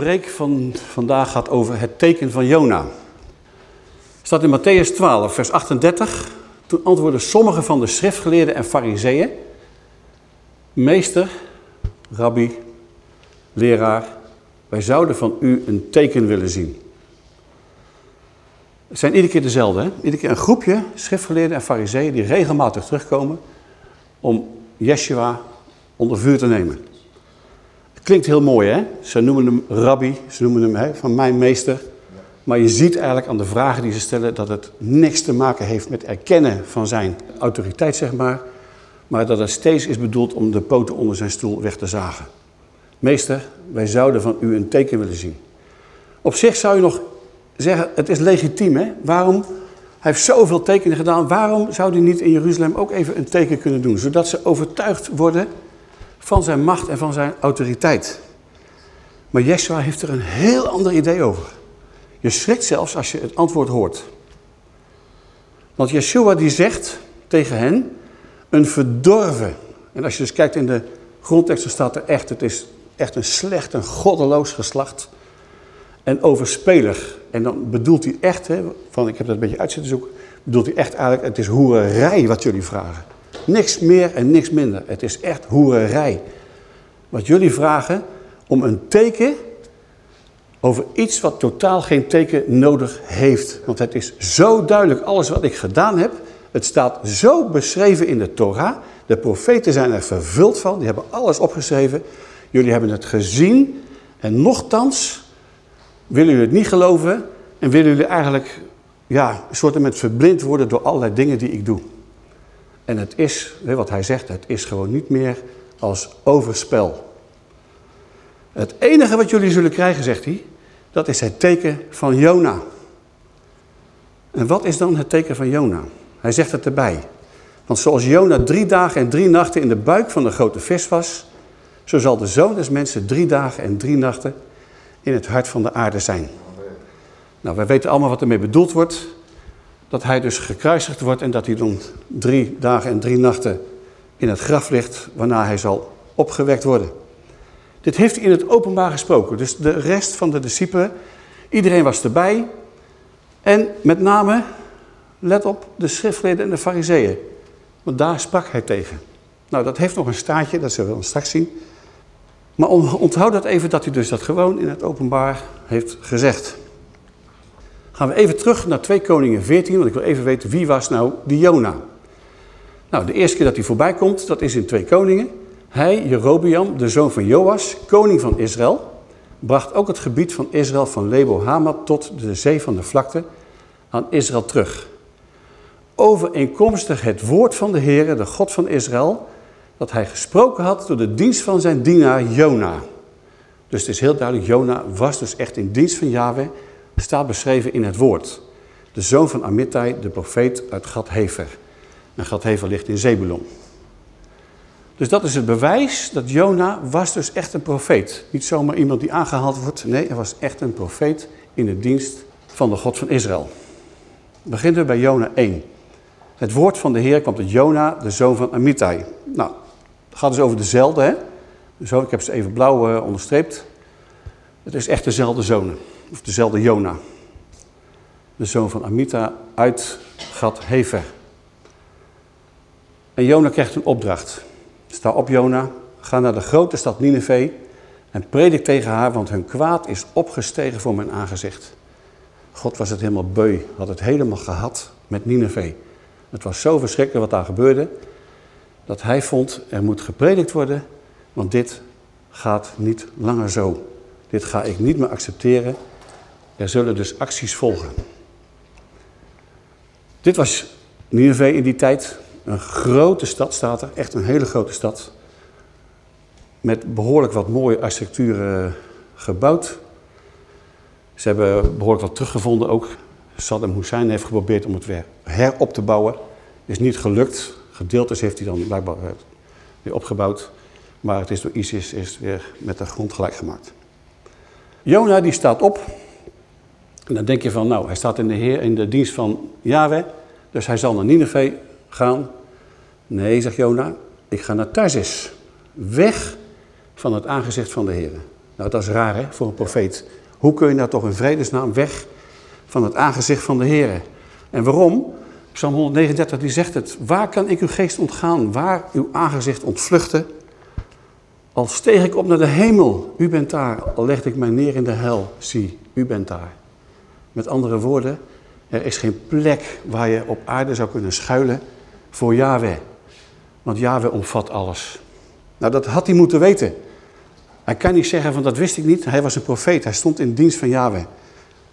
Preek van vandaag gaat over het teken van Jona. staat in Matthäus 12, vers 38. Toen antwoordden sommige van de schriftgeleerden en fariseeën... Meester, rabbi, leraar, wij zouden van u een teken willen zien. Het zijn iedere keer dezelfde. Hè? Iedere keer een groepje schriftgeleerden en fariseeën die regelmatig terugkomen om Yeshua onder vuur te nemen. Klinkt heel mooi hè. Ze noemen hem rabbi, ze noemen hem van mijn meester. Maar je ziet eigenlijk aan de vragen die ze stellen dat het niks te maken heeft met erkennen van zijn autoriteit zeg maar. Maar dat het steeds is bedoeld om de poten onder zijn stoel weg te zagen. Meester, wij zouden van u een teken willen zien. Op zich zou je nog zeggen, het is legitiem hè. Waarom? Hij heeft zoveel tekenen gedaan. Waarom zou hij niet in Jeruzalem ook even een teken kunnen doen? Zodat ze overtuigd worden van zijn macht en van zijn autoriteit. Maar Yeshua heeft er een heel ander idee over. Je schrikt zelfs als je het antwoord hoort. Want Yeshua die zegt tegen hen, een verdorven. En als je dus kijkt in de grondteksten staat er echt, het is echt een slecht, een goddeloos geslacht. En overspelig. En dan bedoelt hij echt, hè, van ik heb dat een beetje uit zitten zoeken, bedoelt hij echt eigenlijk, het is hoererij wat jullie vragen. Niks meer en niks minder. Het is echt hoererij. Wat jullie vragen om een teken over iets wat totaal geen teken nodig heeft. Want het is zo duidelijk alles wat ik gedaan heb. Het staat zo beschreven in de Torah. De profeten zijn er vervuld van. Die hebben alles opgeschreven. Jullie hebben het gezien. En nochtans willen jullie het niet geloven. En willen jullie eigenlijk ja, een soort met verblind worden door allerlei dingen die ik doe. En het is, wat hij zegt, het is gewoon niet meer als overspel. Het enige wat jullie zullen krijgen, zegt hij, dat is het teken van Jona. En wat is dan het teken van Jona? Hij zegt het erbij. Want zoals Jona drie dagen en drie nachten in de buik van de grote vis was, zo zal de zoon des mensen drie dagen en drie nachten in het hart van de aarde zijn. Nou, wij weten allemaal wat ermee bedoeld wordt dat hij dus gekruisigd wordt en dat hij dan drie dagen en drie nachten in het graf ligt, waarna hij zal opgewekt worden. Dit heeft hij in het openbaar gesproken. Dus de rest van de discipelen, iedereen was erbij. En met name, let op, de schriftleden en de fariseeën. Want daar sprak hij tegen. Nou, dat heeft nog een staartje, dat zullen we straks zien. Maar onthoud dat even dat hij dus dat gewoon in het openbaar heeft gezegd. Gaan we even terug naar 2 Koningen 14, want ik wil even weten wie was nou die Jona. Nou, de eerste keer dat hij voorbij komt, dat is in 2 Koningen. Hij, Jerobeam, de zoon van Joas, koning van Israël, bracht ook het gebied van Israël van Lebo Hamat tot de zee van de vlakte aan Israël terug. Overeenkomstig het woord van de Heere, de God van Israël, dat hij gesproken had door de dienst van zijn dienaar Jona. Dus het is heel duidelijk, Jona was dus echt in dienst van Yahweh staat beschreven in het woord. De zoon van Amittai, de profeet uit Gad-Hefer. En Gad-Hefer ligt in Zebulon. Dus dat is het bewijs dat Jona was dus echt een profeet. Niet zomaar iemand die aangehaald wordt. Nee, hij was echt een profeet in de dienst van de God van Israël. Beginnen we bij Jona 1. Het woord van de Heer kwam tot Jona, de zoon van Amittai. Nou, het gaat dus over dezelfde, hè? Ik heb ze even blauw uh, onderstreept. Het is echt dezelfde zonen of dezelfde Jona. De zoon van Amita uit Gad Hever. En Jona krijgt een opdracht. Sta op Jona, ga naar de grote stad Nineveh en predik tegen haar, want hun kwaad is opgestegen voor mijn aangezicht. God was het helemaal beu, had het helemaal gehad met Nineveh. Het was zo verschrikkelijk wat daar gebeurde, dat hij vond er moet gepredikt worden, want dit gaat niet langer zo. Dit ga ik niet meer accepteren er zullen dus acties volgen. Dit was Nineveh in die tijd. Een grote stad staat er, echt een hele grote stad. Met behoorlijk wat mooie architectuur eh, gebouwd. Ze hebben behoorlijk wat teruggevonden ook. Saddam Hussein heeft geprobeerd om het weer herop te bouwen. Is niet gelukt. Gedeeltes heeft hij dan blijkbaar eh, weer opgebouwd. Maar het is door ISIS is weer met de grond gelijk gemaakt. Jona die staat op en dan denk je van, nou, hij staat in de, heer, in de dienst van Yahweh, dus hij zal naar Nineveh gaan. Nee, zegt Jona, ik ga naar Tarsis. Weg van het aangezicht van de Heer. Nou, dat is raar hè, voor een profeet. Hoe kun je nou toch in vredesnaam weg van het aangezicht van de Heer? En waarom? Psalm 139 die zegt het. Waar kan ik uw geest ontgaan? Waar uw aangezicht ontvluchten? Al steeg ik op naar de hemel, u bent daar. Al legde ik mij neer in de hel, zie, u bent daar. Met andere woorden, er is geen plek waar je op aarde zou kunnen schuilen voor Yahweh. Want Yahweh omvat alles. Nou, dat had hij moeten weten. Hij kan niet zeggen van dat wist ik niet. Hij was een profeet. Hij stond in dienst van Yahweh.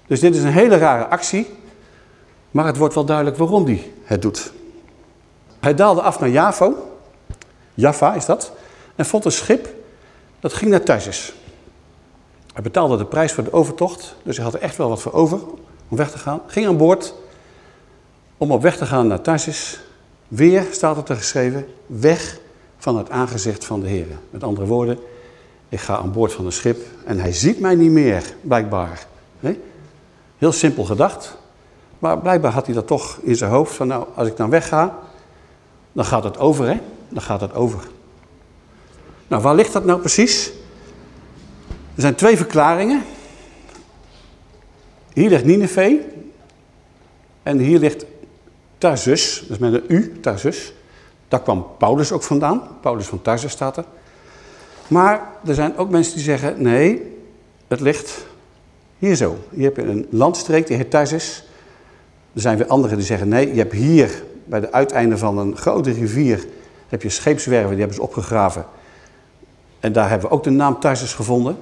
Dus dit is een hele rare actie. Maar het wordt wel duidelijk waarom hij het doet. Hij daalde af naar Javo. Jaffa is dat. En vond een schip dat ging naar Tarsus. Hij betaalde de prijs voor de overtocht. Dus hij had er echt wel wat voor over om weg te gaan. Ging aan boord om op weg te gaan naar Tarsus. Weer staat het er geschreven, weg van het aangezicht van de Heer. Met andere woorden, ik ga aan boord van een schip en hij ziet mij niet meer, blijkbaar. Heel simpel gedacht. Maar blijkbaar had hij dat toch in zijn hoofd van nou, als ik dan wegga, dan gaat het over, hè? Dan gaat het over. Nou, waar ligt dat nou precies? Er zijn twee verklaringen. Hier ligt Nineveh en hier ligt Tarsus, is met een U, Tarsus. Daar kwam Paulus ook vandaan. Paulus van Tarsus staat er. Maar er zijn ook mensen die zeggen, nee, het ligt hier zo. Hier heb je een landstreek, die heet Tarsus. Er zijn weer anderen die zeggen, nee, je hebt hier bij de uiteinde van een grote rivier... heb je scheepswerven, die hebben ze opgegraven. En daar hebben we ook de naam Tarsus gevonden.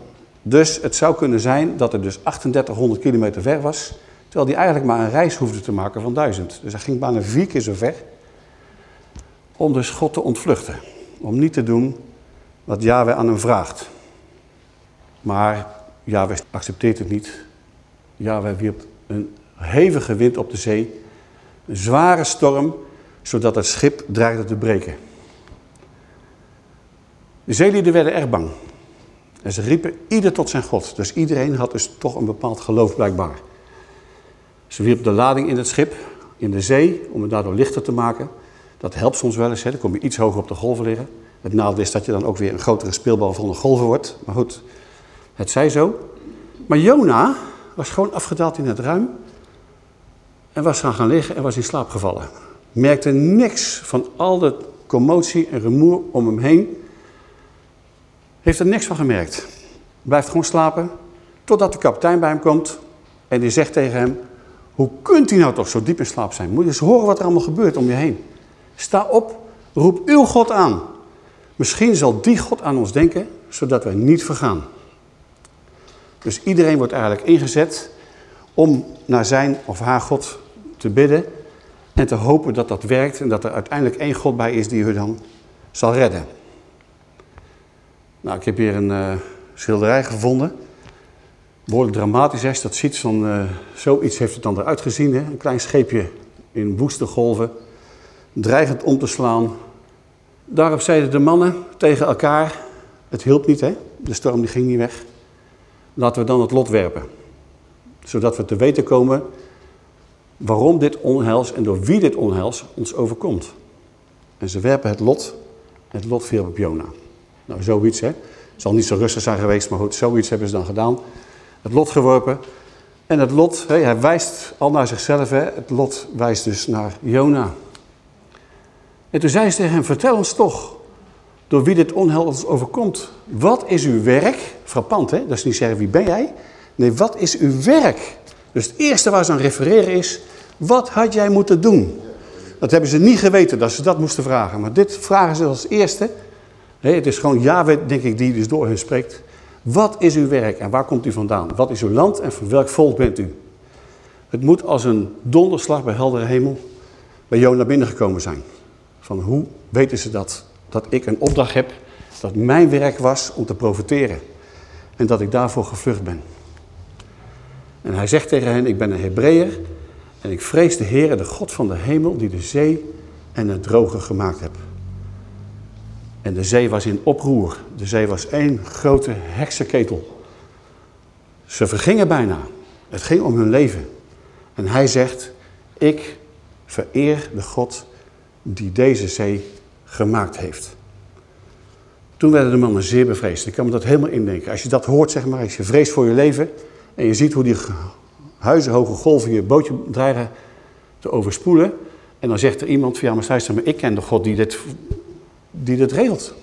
Dus het zou kunnen zijn dat het dus 3800 kilometer ver was... terwijl hij eigenlijk maar een reis hoefde te maken van 1000. Dus hij ging bijna vier keer zo ver om dus God te ontvluchten. Om niet te doen wat Yahweh aan hem vraagt. Maar Yahweh accepteert het niet. Yahweh wierp een hevige wind op de zee. Een zware storm, zodat het schip dreigde te breken. De zeelieden werden erg bang. En ze riepen ieder tot zijn God. Dus iedereen had dus toch een bepaald geloof blijkbaar. Ze wierpen de lading in het schip, in de zee, om het daardoor lichter te maken. Dat helpt soms wel eens, hè? dan kom je iets hoger op de golven liggen. Het nadeel is dat je dan ook weer een grotere speelbal van de golven wordt. Maar goed, het zij zo. Maar Jona was gewoon afgedaald in het ruim. En was gaan gaan liggen en was in slaap gevallen. Merkte niks van al de commotie en rumoer om hem heen. Heeft er niks van gemerkt. Blijft gewoon slapen. Totdat de kapitein bij hem komt. En die zegt tegen hem. Hoe kunt u nou toch zo diep in slaap zijn? Moet je eens horen wat er allemaal gebeurt om je heen. Sta op, roep uw God aan. Misschien zal die God aan ons denken, zodat wij niet vergaan. Dus iedereen wordt eigenlijk ingezet om naar zijn of haar God te bidden en te hopen dat dat werkt en dat er uiteindelijk één God bij is die u dan zal redden. Nou, ik heb hier een uh, schilderij gevonden. Behoorlijk dramatisch als dat ziet. Van, uh, zoiets heeft het dan eruit gezien. Hè? Een klein scheepje in woeste golven dreigend om te slaan. Daarop zeiden de mannen tegen elkaar, het hielp niet hè, de storm die ging niet weg. Laten we dan het lot werpen. Zodat we te weten komen waarom dit onheils en door wie dit onheils ons overkomt. En ze werpen het lot, het lot viel op Jona. Nou, zoiets hè. Het zal niet zo rustig zijn geweest, maar goed, zoiets hebben ze dan gedaan. Het lot geworpen. En het lot, hè, hij wijst al naar zichzelf, hè. het lot wijst dus naar Jona. En toen zei ze tegen hem, vertel ons toch, door wie dit onheil ons overkomt. Wat is uw werk? Frappant hè, dat is niet zeggen wie ben jij. Nee, wat is uw werk? Dus het eerste waar ze aan refereren is, wat had jij moeten doen? Dat hebben ze niet geweten, dat ze dat moesten vragen. Maar dit vragen ze als eerste. Het is gewoon Yahweh, denk ik, die dus door hen spreekt. Wat is uw werk en waar komt u vandaan? Wat is uw land en van welk volk bent u? Het moet als een donderslag bij heldere hemel bij Jona binnengekomen zijn. Van hoe weten ze dat? Dat ik een opdracht heb, dat mijn werk was om te profiteren. En dat ik daarvoor gevlucht ben. En hij zegt tegen hen, ik ben een Hebreeër en ik vrees de Heer, de God van de hemel, die de zee en het droge gemaakt heeft. En de zee was in oproer. De zee was één grote heksenketel. Ze vergingen bijna. Het ging om hun leven. En hij zegt, ik vereer de God die deze zee gemaakt heeft. Toen werden de mannen zeer bevreesd. Ik kan me dat helemaal indenken. Als je dat hoort, zeg maar, als je vreest voor je leven en je ziet hoe die huizenhoge golven je bootje dreigen te overspoelen. En dan zegt er iemand ja, maar maar ik ken de God die dit, die dit regelt.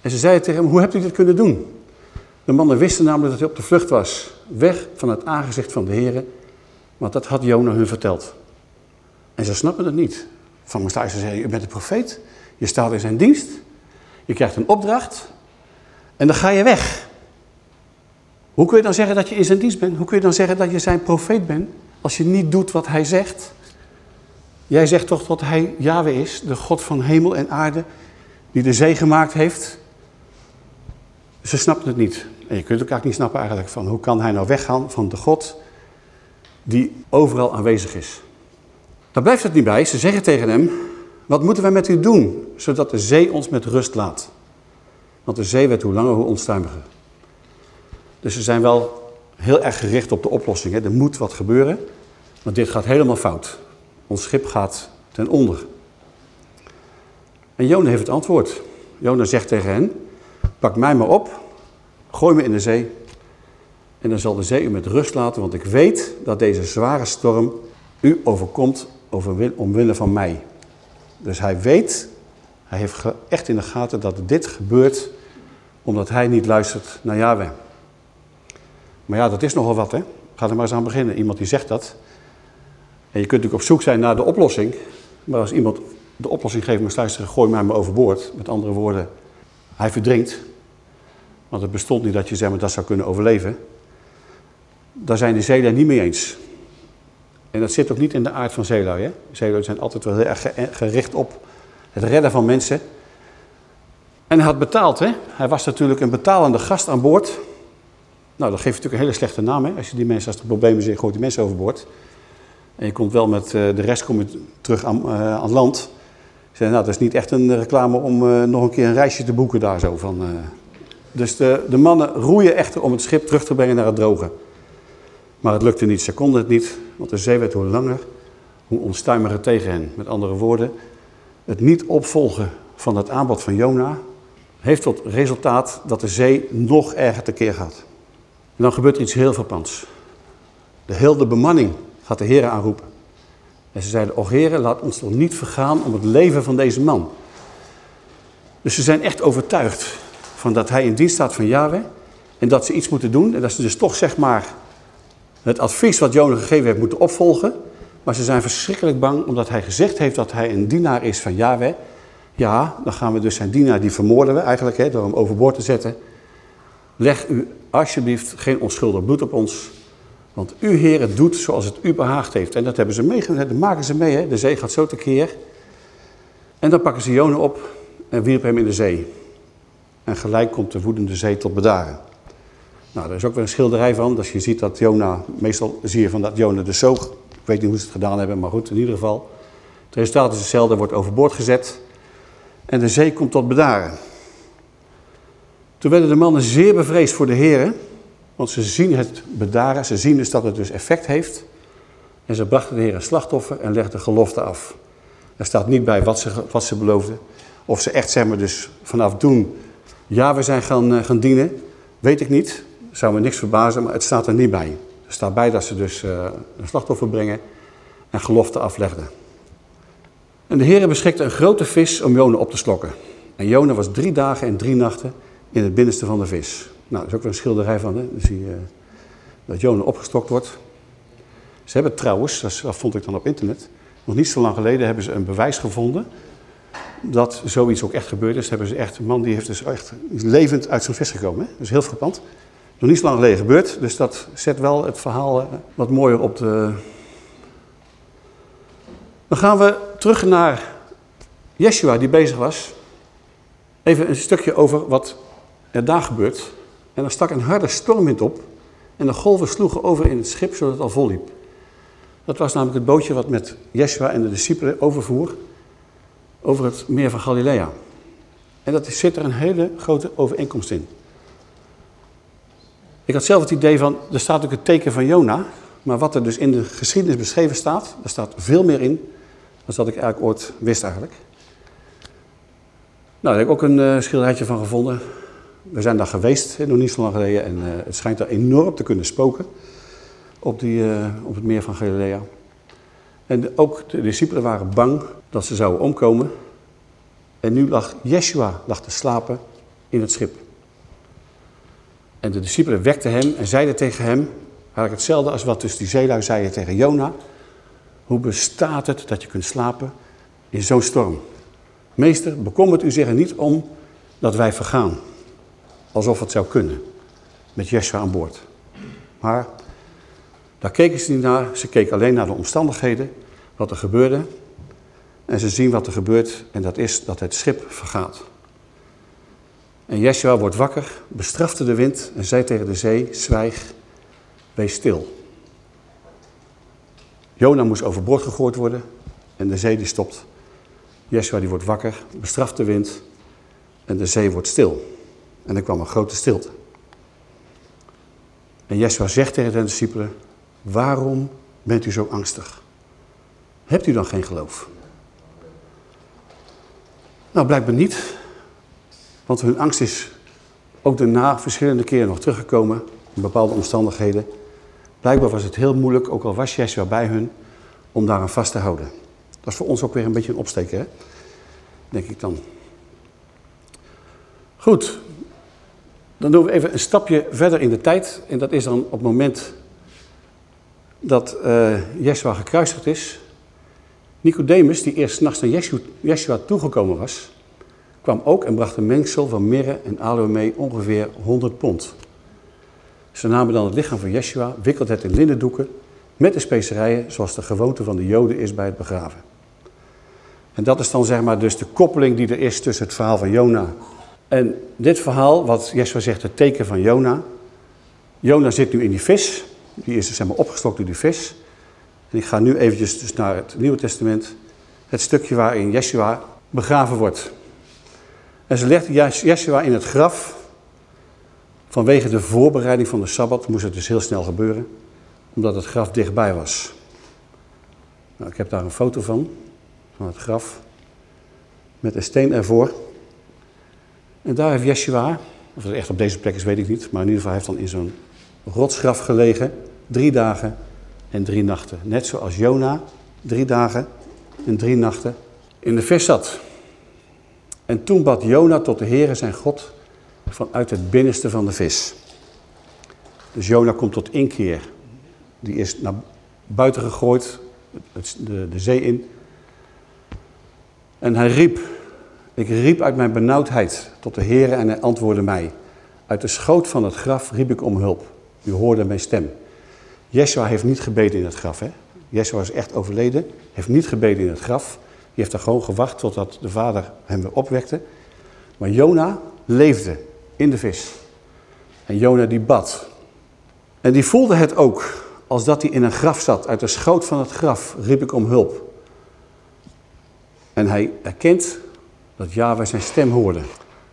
En ze zeiden tegen hem, hoe hebt u dit kunnen doen? De mannen wisten namelijk dat hij op de vlucht was. Weg van het aangezicht van de Heer. Want dat had Jona hun verteld. En ze snappen het niet. Van Messias zei, je bent een profeet. Je staat in zijn dienst. Je krijgt een opdracht. En dan ga je weg. Hoe kun je dan zeggen dat je in zijn dienst bent? Hoe kun je dan zeggen dat je zijn profeet bent? Als je niet doet wat hij zegt. Jij zegt toch dat hij Yahweh is, de God van hemel en aarde, die de zee gemaakt heeft. Ze snappen het niet. En je kunt het ook niet snappen eigenlijk van hoe kan hij nou weggaan van de God die overal aanwezig is. Daar blijft het niet bij. Ze zeggen tegen hem, wat moeten wij met u doen, zodat de zee ons met rust laat? Want de zee werd hoe langer hoe onstuimiger. Dus ze zijn wel heel erg gericht op de oplossing. Hè. Er moet wat gebeuren, want dit gaat helemaal fout. Ons schip gaat ten onder. En Jona heeft het antwoord. Jona zegt tegen hen, pak mij maar op, gooi me in de zee en dan zal de zee u met rust laten, want ik weet dat deze zware storm u overkomt over, omwille van mij. Dus hij weet, hij heeft echt in de gaten dat dit gebeurt omdat hij niet luistert naar Yahweh. Maar ja, dat is nogal wat, hè. Ga er maar eens aan beginnen. Iemand die zegt dat. En je kunt natuurlijk op zoek zijn naar de oplossing. Maar als iemand de oplossing geeft, maar luisteren, gooi mij maar overboord. Met andere woorden, hij verdrinkt. Want het bestond niet dat je zeg maar, dat zou kunnen overleven. Daar zijn de zeelui niet mee eens. En dat zit ook niet in de aard van zeelui. Hè? Zeelui zijn altijd wel heel erg gericht op het redden van mensen. En hij had betaald. Hè? Hij was natuurlijk een betalende gast aan boord. Nou, dat geeft natuurlijk een hele slechte naam. Hè? Als je die mensen, als er problemen zijn, gooit die mensen overboord. En je komt wel met eh, de rest kom je terug aan, uh, aan land. Zei, nou, dat is niet echt een reclame om uh, nog een keer een reisje te boeken daar zo. Van, Dus de, de mannen roeien echter om het schip terug te brengen naar het droge. Maar het lukte niet, ze konden het niet, want de zee werd hoe langer, hoe onstuimiger tegen hen. Met andere woorden, het niet opvolgen van het aanbod van Jona heeft tot resultaat dat de zee nog erger tekeer gaat. En dan gebeurt iets heel verpants. De hele bemanning gaat de heren aanroepen. En ze zeiden, och heren, laat ons toch niet vergaan om het leven van deze man. Dus ze zijn echt overtuigd van dat hij in dienst staat van Yahweh. En dat ze iets moeten doen. En dat ze dus toch zeg maar het advies wat Jona gegeven heeft moeten opvolgen. Maar ze zijn verschrikkelijk bang omdat hij gezegd heeft dat hij een dienaar is van Yahweh. Ja, dan gaan we dus zijn dienaar, die vermoorden we eigenlijk hè, door hem overboord te zetten. Leg u alsjeblieft geen onschuldig bloed op ons. Want uw Heer doet zoals het u behaagd heeft. En dat hebben ze meegenomen, dat maken ze mee. Hè? De zee gaat zo tekeer. En dan pakken ze Jona op en wierpen hem in de zee. En gelijk komt de woedende zee tot bedaren. Nou, daar is ook weer een schilderij van. Dus je ziet dat Jona, meestal zie je van dat Jona de zoog. Ik weet niet hoe ze het gedaan hebben, maar goed, in ieder geval. Het resultaat is hetzelfde, wordt overboord gezet. En de zee komt tot bedaren. Toen werden de mannen zeer bevreesd voor de heren. Want ze zien het bedaren, ze zien dus dat het dus effect heeft. En ze brachten de Heer een slachtoffer en legden gelofte af. Er staat niet bij wat ze, wat ze beloofden. Of ze echt zeg maar dus vanaf toen ja we zijn gaan, eh, gaan dienen, weet ik niet. Zou me niks verbazen, maar het staat er niet bij. Er staat bij dat ze dus uh, een slachtoffer brengen en gelofte aflegden. En de Heer beschikte een grote vis om Jona op te slokken. En Jona was drie dagen en drie nachten in het binnenste van de vis. Nou, dat is ook weer een schilderij van, hè? Zie je dat Jona opgestokt wordt. Ze hebben trouwens, dat vond ik dan op internet, nog niet zo lang geleden hebben ze een bewijs gevonden dat zoiets ook echt gebeurd is. Hebben ze echt, een man die heeft dus echt levend uit zijn vis gekomen. Hè? Dat is heel frappant. Nog niet zo lang geleden gebeurd, dus dat zet wel het verhaal eh, wat mooier op de... Dan gaan we terug naar Yeshua die bezig was. Even een stukje over wat er daar gebeurt. En er stak een harde stormwind op en de golven sloegen over in het schip zodat het al vol liep. Dat was namelijk het bootje wat met Yeshua en de discipelen overvoer over het meer van Galilea. En dat zit er een hele grote overeenkomst in. Ik had zelf het idee van, er staat ook het teken van Jona, maar wat er dus in de geschiedenis beschreven staat, daar staat veel meer in dan dat ik eigenlijk ooit wist eigenlijk. Nou, daar heb ik ook een uh, schilderijtje van gevonden. We zijn daar geweest, nog niet zo lang geleden. En uh, het schijnt daar enorm te kunnen spoken op, die, uh, op het meer van Galilea. En ook de discipelen waren bang dat ze zouden omkomen. En nu lag Yeshua lag te slapen in het schip. En de discipelen wekten hem en zeiden tegen hem, eigenlijk hetzelfde als wat dus die zeelui zeiden tegen Jona. Hoe bestaat het dat je kunt slapen in zo'n storm? Meester, bekommert u zich er niet om dat wij vergaan. Alsof het zou kunnen. Met Yeshua aan boord. Maar daar keken ze niet naar. Ze keken alleen naar de omstandigheden. Wat er gebeurde. En ze zien wat er gebeurt. En dat is dat het schip vergaat. En Yeshua wordt wakker, bestrafte de wind en zei tegen de zee, zwijg, wees stil. Jona moest overboord gegooid worden en de zee stopt. Yeshua die wordt wakker, bestraft de wind en de zee wordt stil. En er kwam een grote stilte. En Yeshua zegt tegen de discipelen, waarom bent u zo angstig? Hebt u dan geen geloof? Nou, blijkbaar niet. Want hun angst is ook daarna verschillende keren nog teruggekomen in bepaalde omstandigheden. Blijkbaar was het heel moeilijk, ook al was Yeshua bij hun, om daar aan vast te houden. Dat is voor ons ook weer een beetje een opsteken, hè? denk ik dan. Goed, dan doen we even een stapje verder in de tijd. En dat is dan op het moment dat uh, Yeshua gekruisigd is. Nicodemus, die eerst nachts naar Yeshua, toegekomen was, kwam ook en bracht een mengsel van mirre en aloe mee, ongeveer 100 pond. Ze namen dan het lichaam van Yeshua, wikkelden het in linnendoeken met de specerijen zoals de gewoonte van de Joden is bij het begraven. En dat is dan zeg maar dus de koppeling die er is tussen het verhaal van Jona. En dit verhaal, wat Yeshua zegt, het teken van Jona. Jona zit nu in die vis, die is dus zeg maar opgestokt door die vis. En ik ga nu eventjes dus naar het Nieuwe Testament, het stukje waarin Yeshua begraven wordt. En ze legde Yeshua in het graf. Vanwege de voorbereiding van de Sabbat moest het dus heel snel gebeuren. Omdat het graf dichtbij was. Nou, ik heb daar een foto van. Van het graf. Met een steen ervoor. En daar heeft Yeshua, of het echt op deze plek is weet ik niet. Maar in ieder geval heeft dan in zo'n rotsgraf gelegen. Drie dagen en drie nachten. Net zoals Jona drie dagen en drie nachten in de vis zat. En toen bad Jona tot de Heere zijn God vanuit het binnenste van de vis. Dus Jona komt tot inkeer. Die is naar buiten gegooid, de, de zee in. En hij riep, ik riep uit mijn benauwdheid tot de Heere en hij antwoordde mij. Uit de schoot van het graf riep ik om hulp. U hoorde mijn stem. Yeshua heeft niet gebeden in het graf. Hè? Is echt overleden, heeft niet gebeden in het graf. Die heeft daar gewoon gewacht totdat de vader hem weer opwekte. Maar Jona leefde in de vis. En Jona die bad. En die voelde het ook als dat hij in een graf zat. Uit de schoot van het graf riep ik om hulp. En hij erkent dat Yahweh zijn stem hoorde.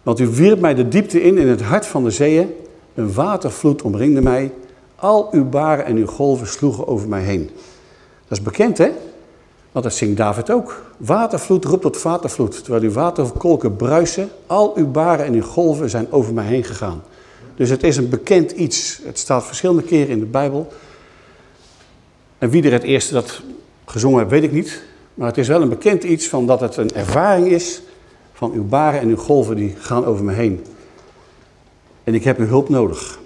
Want u wierp mij de diepte in, in het hart van de zeeën. Een watervloed omringde mij. Al uw baren en uw golven sloegen over mij heen. Dat is bekend, hè? Want dat zingt David ook. Watervloed roept tot watervloed. Terwijl uw waterkolken bruisen, al uw baren en uw golven zijn over mij heen gegaan. Dus het is een bekend iets. Het staat verschillende keren in de Bijbel. En wie er het eerste dat gezongen heeft, weet ik niet. Maar het is wel een bekend iets van dat het een ervaring is van uw baren en uw golven die gaan over me heen. En ik heb uw hulp nodig.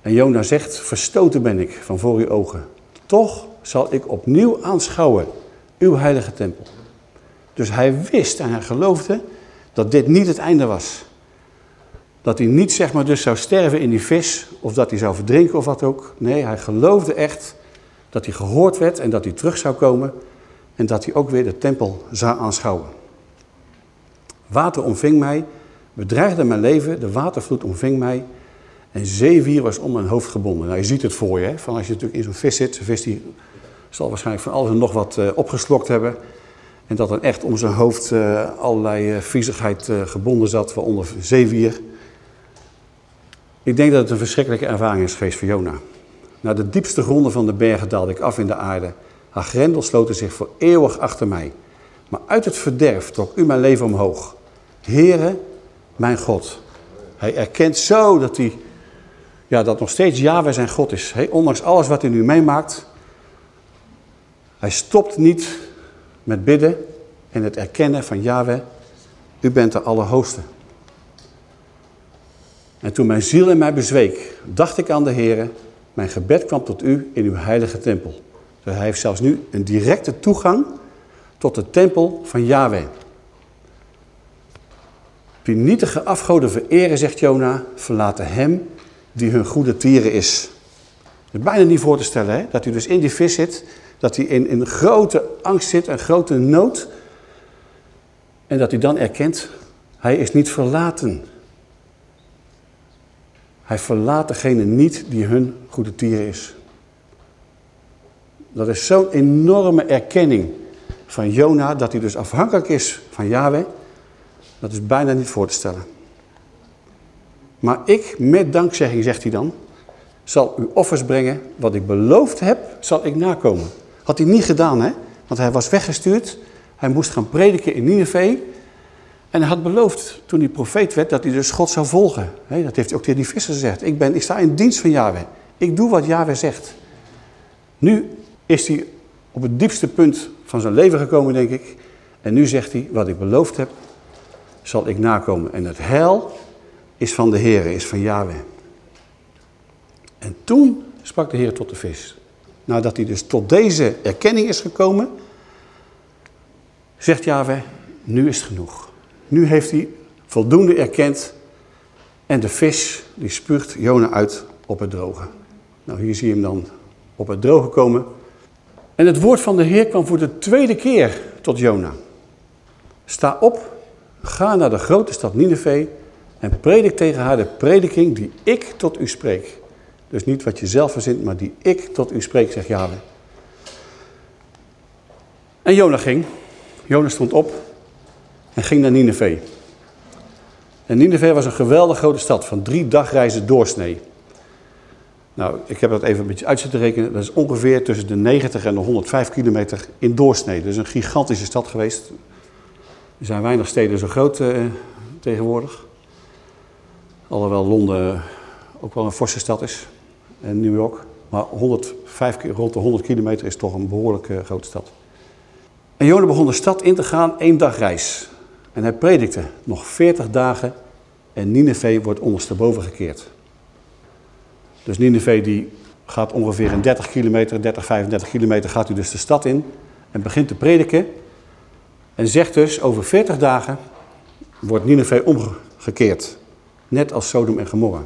En Jona zegt, verstoten ben ik van voor uw ogen. Toch zal ik opnieuw aanschouwen uw heilige tempel. Dus hij wist en hij geloofde dat dit niet het einde was. Dat hij niet zeg maar dus zou sterven in die vis of dat hij zou verdrinken of wat ook. Nee, hij geloofde echt dat hij gehoord werd en dat hij terug zou komen en dat hij ook weer de tempel zou aanschouwen. Water omving mij, bedreigde mijn leven, de watervloed omving mij en zeewier was om mijn hoofd gebonden. Nou, je ziet het voor je, hè? van als je natuurlijk in zo'n vis zit, zo'n vis die zal waarschijnlijk van alles en nog wat uh, opgeslokt hebben. En dat dan echt om zijn hoofd uh, allerlei uh, viezigheid gebonden zat, waaronder zeewier. Ik denk dat het een verschrikkelijke ervaring is geweest voor Jona. Naar de diepste gronden van de bergen daalde ik af in de aarde. Haar grendels sloten zich voor eeuwig achter mij. Maar uit het verderf trok u mijn leven omhoog. Heere, mijn God. Hij erkent zo dat hij, ja, dat nog steeds Yahweh zijn God is. He, ondanks alles wat hij nu meemaakt. Hij stopt niet met bidden en het erkennen van Yahweh. U bent de Allerhoogste. En toen mijn ziel in mij bezweek, dacht ik aan de Heer. Mijn gebed kwam tot u in uw heilige tempel. Dus hij heeft zelfs nu een directe toegang tot de tempel van Yahweh. Die nietige afgoden vereren, zegt Jona, verlaten hem die hun goede tieren is. Het is bijna niet voor te stellen, hè? dat hij dus in die vis zit, dat hij in, in grote angst zit en grote nood. En dat hij dan erkent, hij is niet verlaten. Hij verlaat degene niet die hun goede tieren is. Dat is zo'n enorme erkenning van Jona, dat hij dus afhankelijk is van Yahweh. Dat is bijna niet voor te stellen. Maar ik, met dankzegging, zegt hij dan, zal u offers brengen. Wat ik beloofd heb, zal ik nakomen. Had hij niet gedaan, hè? Want hij was weggestuurd. Hij moest gaan prediken in Nineveh. En hij had beloofd, toen hij profeet werd, dat hij dus God zou volgen. dat heeft hij ook tegen die vissen gezegd. Ik, ben, ik sta in dienst van Yahweh. Ik doe wat Yahweh zegt. Nu is hij op het diepste punt van zijn leven gekomen, denk ik. En nu zegt hij, wat ik beloofd heb, zal ik nakomen. En het heil is van de Heer, is van Yahweh. En toen sprak de Heer tot de vis. Nadat hij dus tot deze erkenning is gekomen, zegt Yahweh, nu is het genoeg. Nu heeft hij voldoende erkend en de vis die spuugt Jona uit op het droge. Nou, hier zie je hem dan op het droge komen. En het woord van de Heer kwam voor de tweede keer tot Jona. Sta op, ga naar de grote stad Nineveh en predik tegen haar de prediking die ik tot u spreek. Dus niet wat je zelf verzint, maar die ik tot u spreek, zegt Yahweh. En Jona ging. Jona stond op en ging naar Nineveh. En Nineveh was een geweldig grote stad van drie dagreizen doorsnee. Nou, ik heb dat even een beetje uit zitten rekenen. Dat is ongeveer tussen de 90 en de 105 kilometer in doorsnee. Dus een gigantische stad geweest. Er zijn weinig steden zo groot uh, tegenwoordig. Alhoewel Londen ook wel een forse stad is. En New York. Maar 105, rond de 100 kilometer is toch een behoorlijk uh, grote stad. En Jona begon de stad in te gaan, één dag reis. En hij predikte nog 40 dagen en Nineveh wordt ondersteboven gekeerd. Dus Nineveh die gaat ongeveer een 30 kilometer, 30, 35 kilometer gaat u dus de stad in en begint te prediken. En zegt dus, over 40 dagen wordt Nineveh omgekeerd. Net als Sodom en Gomorra.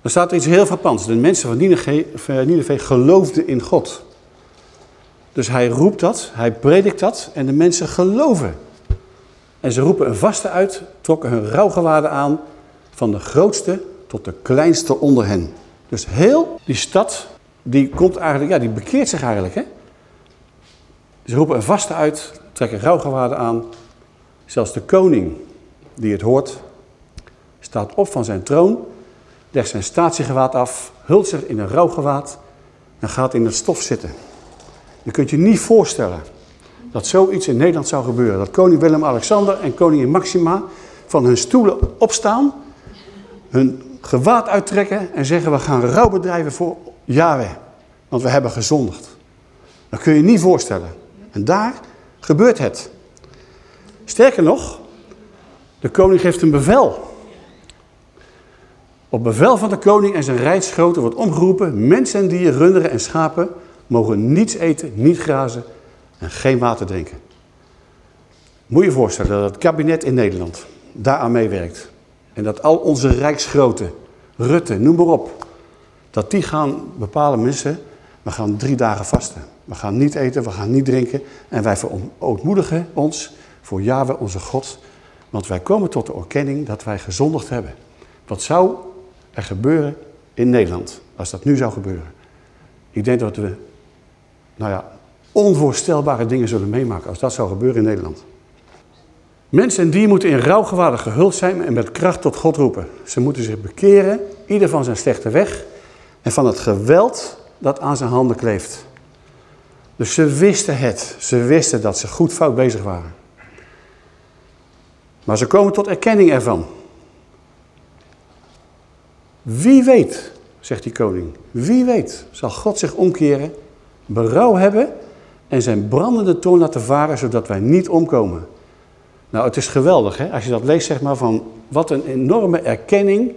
Dan staat er iets heel frappants. De mensen van Nineveh geloofden in God. Dus hij roept dat, hij predikt dat en de mensen geloven. En ze roepen een vaste uit, trokken hun rouwgewaarden aan, van de grootste tot de kleinste onder hen. Dus heel die stad, die komt eigenlijk, ja, die bekeert zich eigenlijk. Hè? Ze roepen een vaste uit, trekken rouwgewaarden aan. Zelfs de koning, die het hoort, staat op van zijn troon, legt zijn statiegewaad af, hult zich in een rouwgewaad en gaat in het stof zitten. Je kunt je niet voorstellen dat zoiets in Nederland zou gebeuren. Dat koning Willem-Alexander en koningin Maxima van hun stoelen opstaan, hun gewaad uittrekken en zeggen we gaan rouw bedrijven voor Yahweh. Want we hebben gezondigd. Dat kun je niet voorstellen. En daar gebeurt het. Sterker nog, de koning geeft een bevel. Op bevel van de koning en zijn rijksgrote wordt omgeroepen, mensen en dieren, runderen en schapen mogen niets eten, niet grazen en geen water drinken. Moet je je voorstellen dat het kabinet in Nederland daaraan meewerkt. En dat al onze rijksgroten, Rutte, noem maar op, dat die gaan bepalen mensen, we gaan drie dagen vasten. We gaan niet eten, we gaan niet drinken en wij verootmoedigen ons voor Yahweh onze God. Want wij komen tot de erkenning dat wij gezondigd hebben. Wat zou er gebeuren in Nederland als dat nu zou gebeuren? Ik denk dat we nou ja, onvoorstelbare dingen zullen meemaken als dat zou gebeuren in Nederland. Mensen en dieren moeten in rouwgewaarde gehuld zijn en met kracht tot God roepen. Ze moeten zich bekeren, ieder van zijn slechte weg en van het geweld dat aan zijn handen kleeft. Dus ze wisten het. Ze wisten dat ze goed fout bezig waren. Maar ze komen tot erkenning ervan. Wie weet, zegt die koning, wie weet, zal God zich omkeren, berouw hebben en zijn brandende toorn laten varen, zodat wij niet omkomen. Nou, het is geweldig, hè? als je dat leest, zeg maar, van wat een enorme erkenning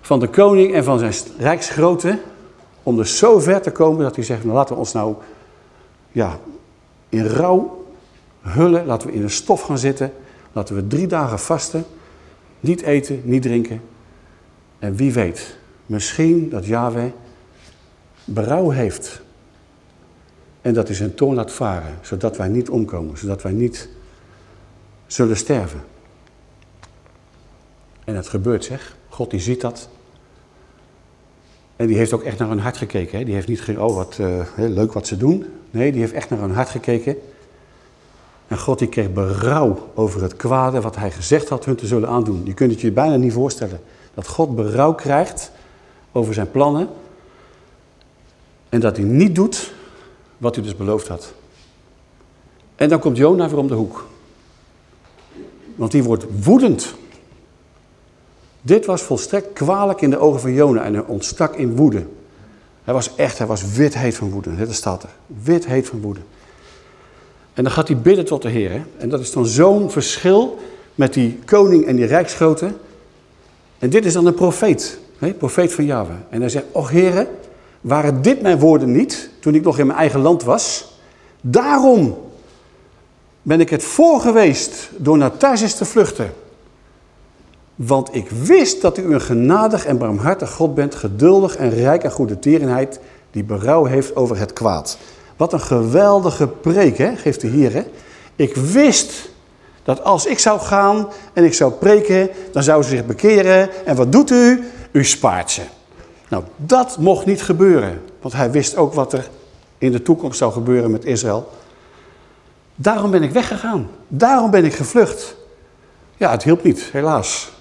van de koning en van zijn rijksgrootte, om er zo ver te komen dat hij zegt, nou laten we ons nou ja, in rouw hullen, laten we in de stof gaan zitten, laten we drie dagen vasten, niet eten, niet drinken. En wie weet, misschien dat Yahweh berouw heeft en dat hij zijn toon laat varen, zodat wij niet omkomen, zodat wij niet zullen sterven. En het gebeurt zeg, God die ziet dat. En die heeft ook echt naar hun hart gekeken. Hè? Die heeft niet gezegd, oh wat uh, leuk wat ze doen. Nee, die heeft echt naar hun hart gekeken. En God die kreeg berouw over het kwade wat hij gezegd had hun te zullen aandoen. Je kunt het je bijna niet voorstellen. Dat God berouw krijgt over zijn plannen. En dat hij niet doet wat hij dus beloofd had. En dan komt Jona weer om de hoek. Want die wordt woedend. Dit was volstrekt kwalijk in de ogen van Jona en hij ontstak in woede. Hij was echt, hij was wit heet van woede. Dat staat er. Wit heet van woede. En dan gaat hij bidden tot de Heer. En dat is dan zo'n verschil met die koning en die rijksgrote. En dit is dan een profeet. Hè? Profeet van Yahweh. En hij zegt, och Heer, waren dit mijn woorden niet, toen ik nog in mijn eigen land was? Daarom ben ik het voor geweest door naar Tarsis te vluchten. Want ik wist dat u een genadig en barmhartig God bent, geduldig en rijk aan goede tierenheid, die berouw heeft over het kwaad. Wat een geweldige preek, hè, geeft de Heer. Hè? Ik wist dat als ik zou gaan en ik zou preken, dan zou ze zich bekeren. En wat doet u? U spaart ze. Nou, dat mocht niet gebeuren. Want hij wist ook wat er in de toekomst zou gebeuren met Israël. Daarom ben ik weggegaan. Daarom ben ik gevlucht. Ja, het hielp niet, helaas.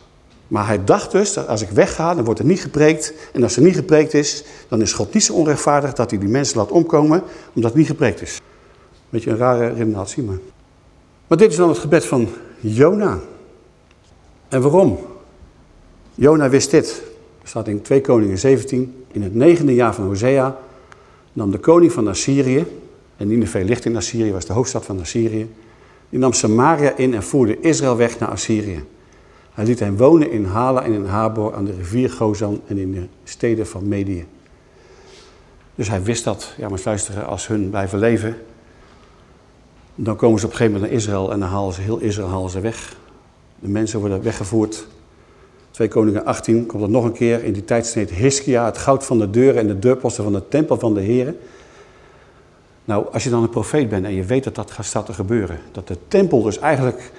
Maar hij dacht dus dat als ik wegga, dan wordt er niet gepreekt. En als er niet gepreekt is, dan is God niet zo onrechtvaardig dat hij die mensen laat omkomen, omdat het niet gepreekt is. Beetje een rare redenatie, maar... Maar dit is dan het gebed van Jona. En waarom? Jona wist dit. Er staat in 2 Koningen 17. In het negende jaar van Hosea nam de koning van Assyrië, en Nineveh ligt in Assyrië, was de hoofdstad van Assyrië, die nam Samaria in en voerde Israël weg naar Assyrië. Hij liet hen wonen in Hala en in Habor aan de rivier Gozan en in de steden van Medië. Dus hij wist dat, ja maar luisteren, als hun blijven leven, dan komen ze op een gegeven moment naar Israël en dan halen ze heel Israël halen ze weg. De mensen worden weggevoerd. 2 Koningen 18 komt dat nog een keer. In die tijd sneed Hiskia het goud van de deuren en de deurposten van de tempel van de heren. Nou, als je dan een profeet bent en je weet dat dat gaat te gebeuren. Dat de tempel dus eigenlijk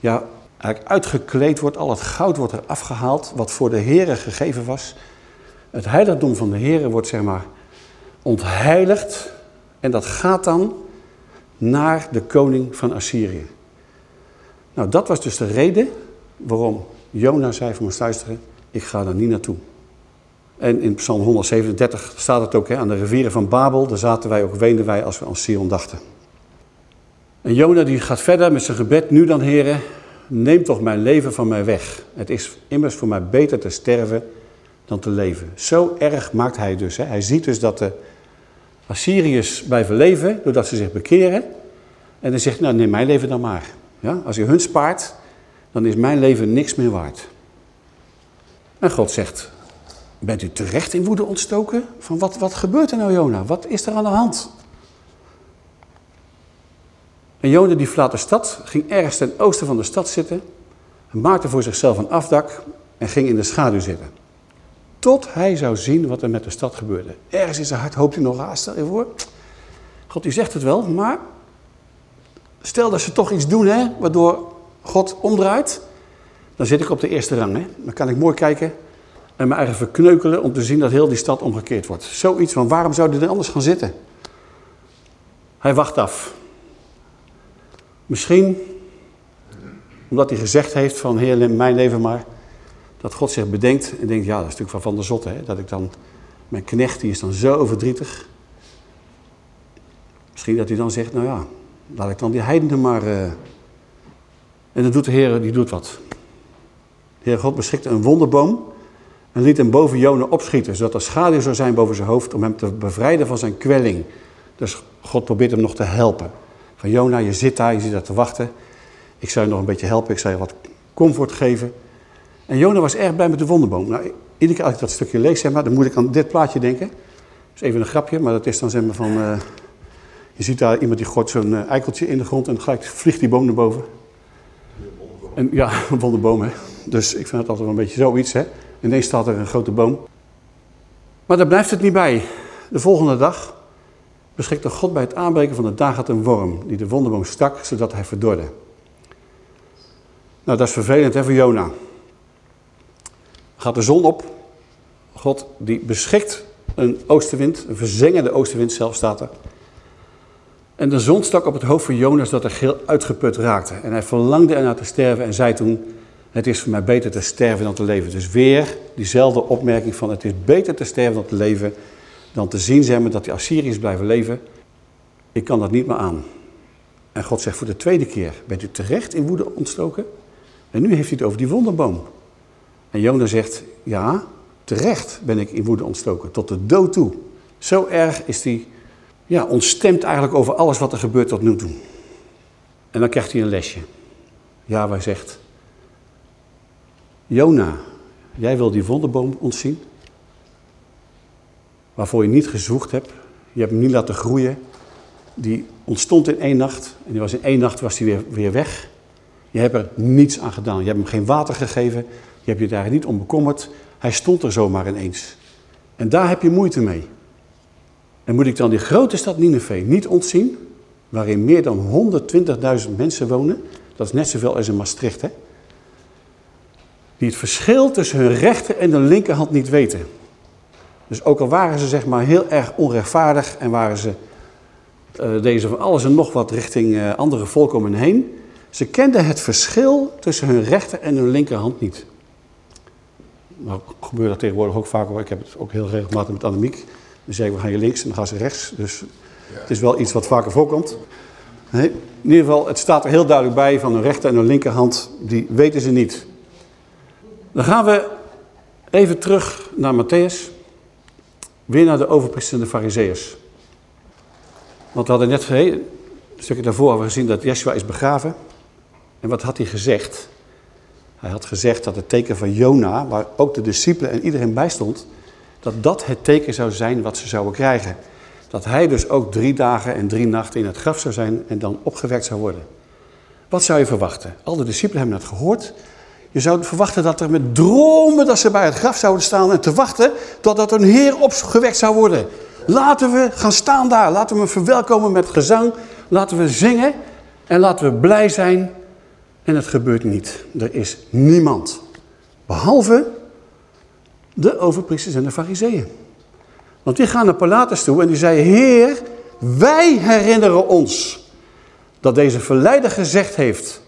ja, eigenlijk uitgekleed wordt. Al het goud wordt er afgehaald wat voor de heren gegeven was. Het heiligdom van de heren wordt zeg maar ontheiligd. En dat gaat dan naar de koning van Assyrië. Nou, dat was dus de reden waarom Jona zei van mijn luisteren, ik ga daar niet naartoe. En in Psalm 137 staat het ook, hè, aan de rivieren van Babel, daar zaten wij ook, weenden wij als we aan Sion dachten. En Jona die gaat verder met zijn gebed, nu dan heren, neem toch mijn leven van mij weg. Het is immers voor mij beter te sterven dan te leven. Zo erg maakt hij dus. Hè. Hij ziet dus dat de Assyriërs blijven leven doordat ze zich bekeren. En dan zegt hij, nou neem mijn leven dan maar. Ja? Als je hun spaart, dan is mijn leven niks meer waard. En God zegt, bent u terecht in woede ontstoken? Van wat, wat gebeurt er nou Jona? Wat is er aan de hand? En Jona die verlaat de stad, ging ergens ten oosten van de stad zitten, maakte voor zichzelf een afdak en ging in de schaduw zitten. Tot hij zou zien wat er met de stad gebeurde. Ergens in zijn hart hoopt hij nog, ah, stel je voor, God die zegt het wel, maar stel dat ze toch iets doen, hè, waardoor God omdraait, dan zit ik op de eerste rang. Hè. Dan kan ik mooi kijken en mijn eigen verkneukelen om te zien dat heel die stad omgekeerd wordt. Zoiets van, waarom zou hij er anders gaan zitten? Hij wacht af. Misschien omdat hij gezegd heeft van Heer, mijn leven maar. Dat God zich bedenkt en denkt, ja dat is natuurlijk van Van der Zotte. Hè? Dat ik dan, mijn knecht die is dan zo verdrietig. Misschien dat hij dan zegt, nou ja, laat ik dan die heidenen maar... Uh... En dan doet de Heer, die doet wat. De Heer God beschikte een wonderboom en liet hem boven Jona opschieten, zodat er schaduw zou zijn boven zijn hoofd om hem te bevrijden van zijn kwelling. Dus God probeert hem nog te helpen. Van Jona, je zit daar, je zit daar te wachten. Ik zou je nog een beetje helpen, ik zou je wat comfort geven. En Jona was erg blij met de wonderboom. Nou, iedere keer als ik dat stukje lees, zeg maar, dan moet ik aan dit plaatje denken. Dat is even een grapje, maar dat is dan zeg maar van... Uh, je ziet daar iemand die gooit zo'n uh, eikeltje in de grond en gelijk vliegt die boom naar boven. En, ja, een wonderboom, hè. Dus ik vind het altijd wel een beetje zoiets, hè. Ineens staat er een grote boom. Maar daar blijft het niet bij. De volgende dag beschikte God bij het aanbreken van de dag een worm die de wonderboom stak, zodat hij verdorde. Nou, dat is vervelend hè, voor Jona. Gaat de zon op. God die beschikt een oostenwind, een verzengende oostenwind zelf staat er. En de zon stak op het hoofd van Jonas dat hij geel uitgeput raakte. En hij verlangde ernaar te sterven en zei toen, het is voor mij beter te sterven dan te leven. Dus weer diezelfde opmerking van het is beter te sterven dan te leven, dan te zien zeg maar, dat die Assyriërs blijven leven. Ik kan dat niet meer aan. En God zegt voor de tweede keer, bent u terecht in woede ontstoken? En nu heeft hij het over die wonderboom. En Jona zegt, ja, terecht ben ik in woede ontstoken, tot de dood toe. Zo erg is hij ja, ontstemd eigenlijk over alles wat er gebeurt tot nu toe. En dan krijgt hij een lesje. Ja, zegt, Jona, jij wil die wonderboom ontzien? Waarvoor je niet gezocht hebt. Je hebt hem niet laten groeien. Die ontstond in één nacht. En die was in één nacht was die weer, weer weg. Je hebt er niets aan gedaan. Je hebt hem geen water gegeven. Je hebt je daar niet om bekommerd. Hij stond er zomaar ineens. En daar heb je moeite mee. En moet ik dan die grote stad Nineveh niet ontzien, waarin meer dan 120.000 mensen wonen, dat is net zoveel als in Maastricht, hè? die het verschil tussen hun rechter en hun linkerhand niet weten. Dus ook al waren ze zeg maar heel erg onrechtvaardig en waren ze uh, deze van alles en nog wat richting uh, andere volken om hen heen, ze kenden het verschil tussen hun rechter en hun linkerhand niet. Nou gebeurt dat tegenwoordig ook vaak hoor. Ik heb het ook heel regelmatig met Annemiek. Dan zeg ik, we gaan hier links en dan gaan ze rechts. Dus het is wel iets wat vaker voorkomt. Nee, in ieder geval, het staat er heel duidelijk bij van hun rechter en hun linkerhand. Die weten ze niet. Dan gaan we even terug naar Matthäus. Weer naar de overpriesters en de. Want we hadden net een stukje daarvoor gezien dat Yeshua is begraven. En wat had hij gezegd? Hij had gezegd dat het teken van Jona, waar ook de discipelen en iedereen bij stond, dat dat het teken zou zijn wat ze zouden krijgen. Dat hij dus ook drie dagen en drie nachten in het graf zou zijn en dan opgewekt zou worden. Wat zou je verwachten? Al de discipelen hebben het gehoord. Je zou verwachten dat er met dromen dat ze bij het graf zouden staan en te wachten totdat een Heer opgewekt zou worden. Laten we gaan staan daar. Laten we verwelkomen met gezang. Laten we zingen en laten we blij zijn en het gebeurt niet. Er is niemand. Behalve de overpriesters en de fariseeën. Want die gaan naar Pilatus toe en die zeiden... Heer, wij herinneren ons dat deze verleider gezegd heeft...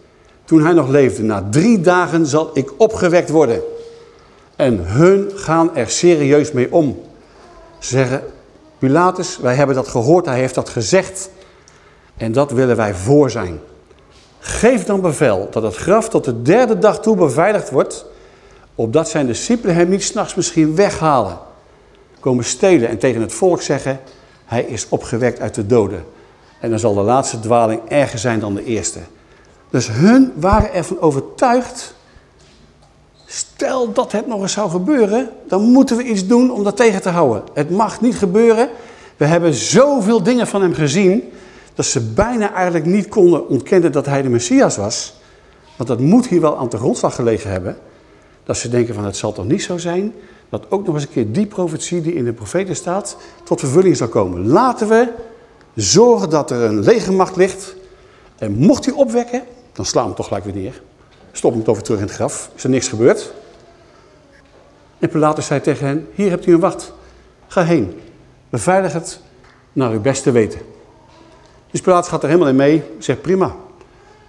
toen hij nog leefde... na drie dagen zal ik opgewekt worden. En hun gaan er serieus mee om. Ze zeggen... Pilatus, wij hebben dat gehoord, hij heeft dat gezegd... en dat willen wij voor zijn... Geef dan bevel dat het graf tot de derde dag toe beveiligd wordt, opdat zijn discipelen hem niet s'nachts misschien weghalen, komen stelen en tegen het volk zeggen, hij is opgewekt uit de doden. En dan zal de laatste dwaling erger zijn dan de eerste. Dus hun waren ervan overtuigd, stel dat het nog eens zou gebeuren, dan moeten we iets doen om dat tegen te houden. Het mag niet gebeuren. We hebben zoveel dingen van hem gezien dat ze bijna eigenlijk niet konden ontkennen dat hij de Messias was. Want dat moet hier wel aan de grondslag gelegen hebben. Dat ze denken van het zal toch niet zo zijn dat ook nog eens een keer die profetie die in de profeten staat tot vervulling zal komen. Laten we zorgen dat er een legermacht ligt. En mocht hij opwekken, dan slaan we toch gelijk weer neer. Stop hem toch weer terug in het graf. Is er niks gebeurd? En Pilatus zei tegen hen, hier hebt u een wacht. Ga heen. Beveilig het naar uw beste weten. Dus Pilatus gaat er helemaal in mee. Zegt prima.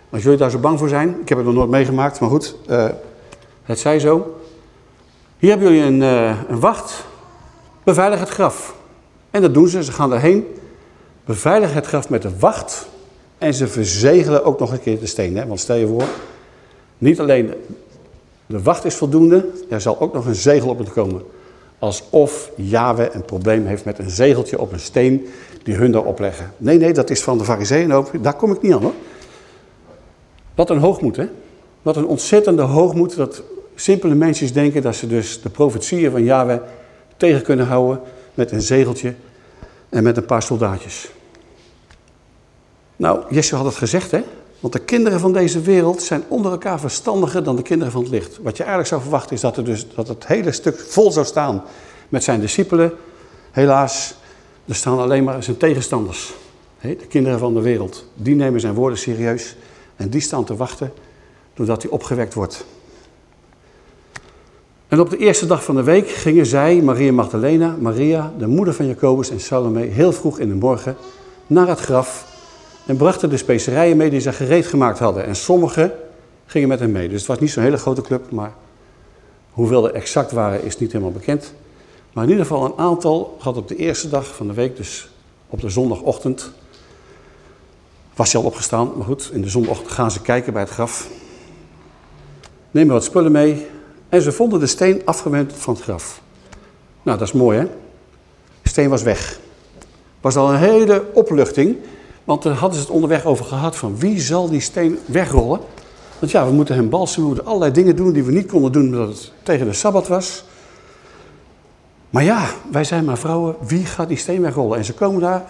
Als jullie daar zo bang voor zijn. Ik heb het nog nooit meegemaakt. Maar goed, uh, het zij zo. Hier hebben jullie een, uh, een wacht. Beveilig het graf. En dat doen ze. Ze gaan daarheen. Beveiligen het graf met de wacht. En ze verzegelen ook nog een keer de steen. Hè? Want stel je voor, Niet alleen de wacht is voldoende, er zal ook nog een zegel op moeten komen. Alsof Yahweh een probleem heeft met een zegeltje op een steen die hun daar opleggen. Nee, nee, dat is van de fariseeën ook. Daar kom ik niet aan hoor. Wat een hoogmoed hè. Wat een ontzettende hoogmoed dat simpele mensen denken dat ze dus de profetieën van Yahweh tegen kunnen houden met een zegeltje en met een paar soldaatjes. Nou, Jezus had het gezegd hè. Want de kinderen van deze wereld zijn onder elkaar verstandiger dan de kinderen van het licht. Wat je eigenlijk zou verwachten is dat, er dus, dat het hele stuk vol zou staan met zijn discipelen. Helaas, er staan alleen maar zijn tegenstanders. De kinderen van de wereld. Die nemen zijn woorden serieus en die staan te wachten doordat hij opgewekt wordt. En op de eerste dag van de week gingen zij, Maria Magdalena, Maria, de moeder van Jacobus en Salome, heel vroeg in de morgen naar het graf en brachten de specerijen mee die ze gereed gemaakt hadden. En sommigen gingen met hem mee. Dus het was niet zo'n hele grote club, maar hoeveel er exact waren is niet helemaal bekend. Maar in ieder geval een aantal had op de eerste dag van de week, dus op de zondagochtend, was hij al opgestaan. Maar goed, in de zondagochtend gaan ze kijken bij het graf. Nemen wat spullen mee en ze vonden de steen afgewend van het graf. Nou, dat is mooi hè. De steen was weg. Was al een hele opluchting. Want daar hadden ze het onderweg over gehad van wie zal die steen wegrollen. Want ja, we moeten hem balsen, we moeten allerlei dingen doen die we niet konden doen omdat het tegen de Sabbat was. Maar ja, wij zijn maar vrouwen, wie gaat die steen wegrollen? En ze komen daar,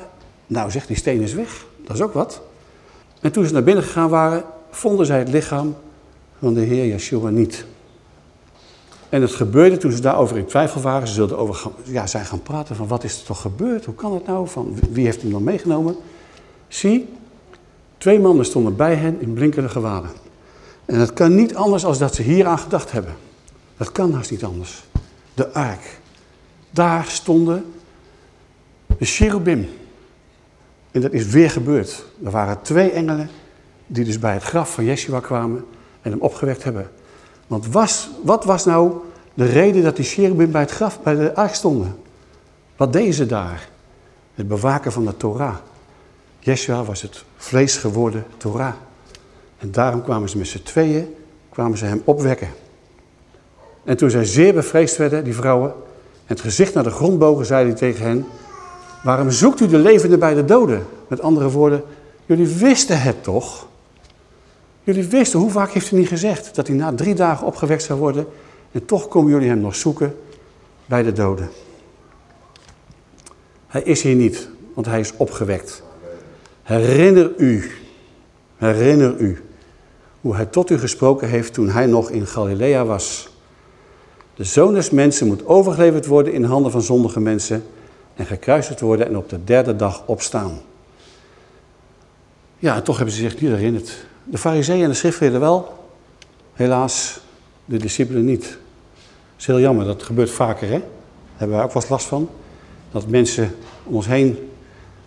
nou zegt die steen is weg, dat is ook wat. En toen ze naar binnen gegaan waren, vonden zij het lichaam van de Heer Yeshua niet. En het gebeurde toen ze daarover in twijfel waren. Ze zullen over ja, zijn gaan praten van wat is er toch gebeurd? Hoe kan het nou? Van, wie heeft hem dan meegenomen? Zie, twee mannen stonden bij hen in blinkende gewaden. En het kan niet anders als dat ze hier aan gedacht hebben. Dat kan haast niet anders. De ark. Daar stonden de cherubim. En dat is weer gebeurd. Er waren twee engelen die dus bij het graf van Yeshua kwamen en hem opgewekt hebben. Want was, wat was nou de reden dat die cherubim bij het graf, bij de ark stonden? Wat deden ze daar? Het bewaken van de Torah. Yeshua was het vlees geworden Torah. En daarom kwamen ze met z'n tweeën, kwamen ze hem opwekken. En toen zij zeer bevreesd werden, die vrouwen, en het gezicht naar de grond bogen, zei hij tegen hen, waarom zoekt u de levende bij de doden? Met andere woorden, jullie wisten het toch? Jullie wisten, hoe vaak heeft hij niet gezegd, dat hij na drie dagen opgewekt zou worden, en toch komen jullie hem nog zoeken bij de doden. Hij is hier niet, want hij is opgewekt. Herinner u, herinner u, hoe hij tot u gesproken heeft toen hij nog in Galilea was. De zoon des mensen moet overgeleverd worden in handen van zondige mensen en gekruisigd worden en op de derde dag opstaan. Ja, en toch hebben ze zich niet herinnerd. De fariseeën en de schriftgeleerden wel, helaas de discipelen niet. Dat is heel jammer, dat gebeurt vaker hè. Daar hebben wij ook wel last van. Dat mensen om ons heen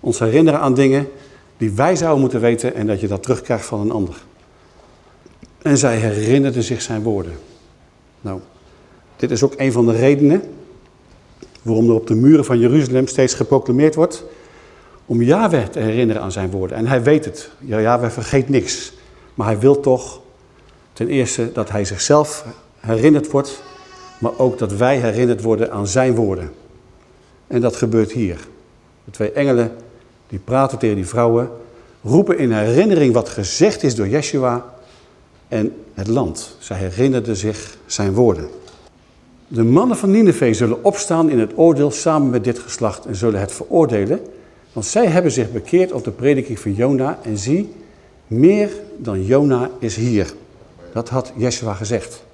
ons herinneren aan dingen die wij zouden moeten weten en dat je dat terugkrijgt van een ander. En zij herinnerden zich zijn woorden. Nou, dit is ook een van de redenen waarom er op de muren van Jeruzalem steeds geproclameerd wordt om Yahweh te herinneren aan zijn woorden. En hij weet het. Ja, Yahweh vergeet niks. Maar hij wil toch ten eerste dat hij zichzelf herinnerd wordt, maar ook dat wij herinnerd worden aan zijn woorden. En dat gebeurt hier. De twee engelen die praten tegen die vrouwen, roepen in herinnering wat gezegd is door Yeshua en het land. Zij herinnerden zich zijn woorden. De mannen van Nineveh zullen opstaan in het oordeel samen met dit geslacht en zullen het veroordelen, want zij hebben zich bekeerd op de prediking van Jona en zie, meer dan Jona is hier. Dat had Yeshua gezegd.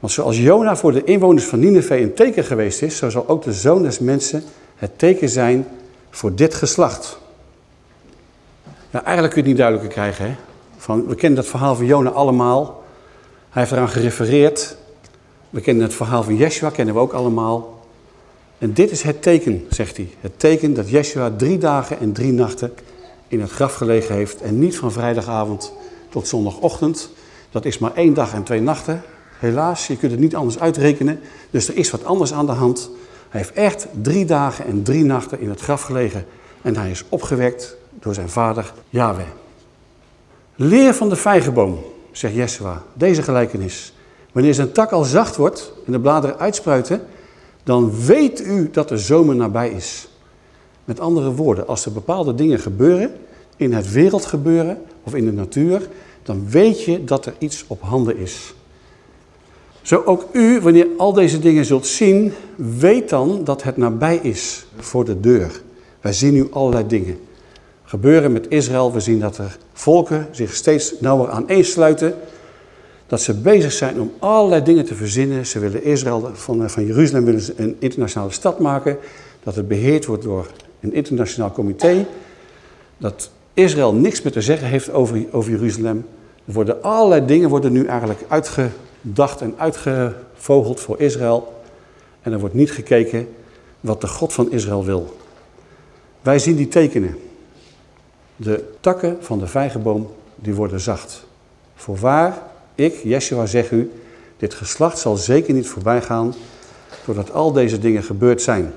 Want zoals Jona voor de inwoners van Nineveh een teken geweest is, zo zal ook de zoon des mensen het teken zijn voor dit geslacht. Nou, eigenlijk kun je het niet duidelijker krijgen. Hè? Van, we kennen dat verhaal van Jona allemaal. Hij heeft eraan gerefereerd. We kennen het verhaal van Yeshua, kennen we ook allemaal. En dit is het teken, zegt hij. Het teken dat Yeshua drie dagen en drie nachten in het graf gelegen heeft. En niet van vrijdagavond tot zondagochtend. Dat is maar één dag en twee nachten. Helaas, je kunt het niet anders uitrekenen. Dus er is wat anders aan de hand. Hij heeft echt drie dagen en drie nachten in het graf gelegen. En hij is opgewekt door zijn vader Yahweh. Leer van de vijgenboom, zegt Yeshua, deze gelijkenis. Wanneer zijn tak al zacht wordt en de bladeren uitspruiten, dan weet u dat de zomer nabij is. Met andere woorden, als er bepaalde dingen gebeuren, in het wereldgebeuren of in de natuur, dan weet je dat er iets op handen is. Zo ook u, wanneer al deze dingen zult zien, weet dan dat het nabij is voor de deur. Wij zien nu allerlei dingen gebeuren met Israël. We zien dat er volken zich steeds nauwer aaneensluiten. Dat ze bezig zijn om allerlei dingen te verzinnen. Ze willen Israël, van, van Jeruzalem willen ze een internationale stad maken. Dat het beheerd wordt door een internationaal comité. Dat Israël niks meer te zeggen heeft over, over Jeruzalem. Er worden allerlei dingen worden nu eigenlijk uitgedacht en uitgevogeld voor Israël. En er wordt niet gekeken wat de God van Israël wil. Wij zien die tekenen. De takken van de vijgenboom die worden zacht. Voorwaar, ik, Yeshua, zeg u, dit geslacht zal zeker niet voorbij gaan, doordat al deze dingen gebeurd zijn.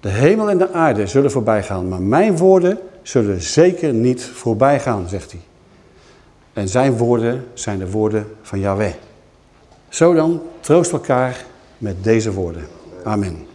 De hemel en de aarde zullen voorbij gaan, maar mijn woorden zullen zeker niet voorbij gaan, zegt hij. En zijn woorden zijn de woorden van Yahweh. Zo dan, troost elkaar met deze woorden. Amen.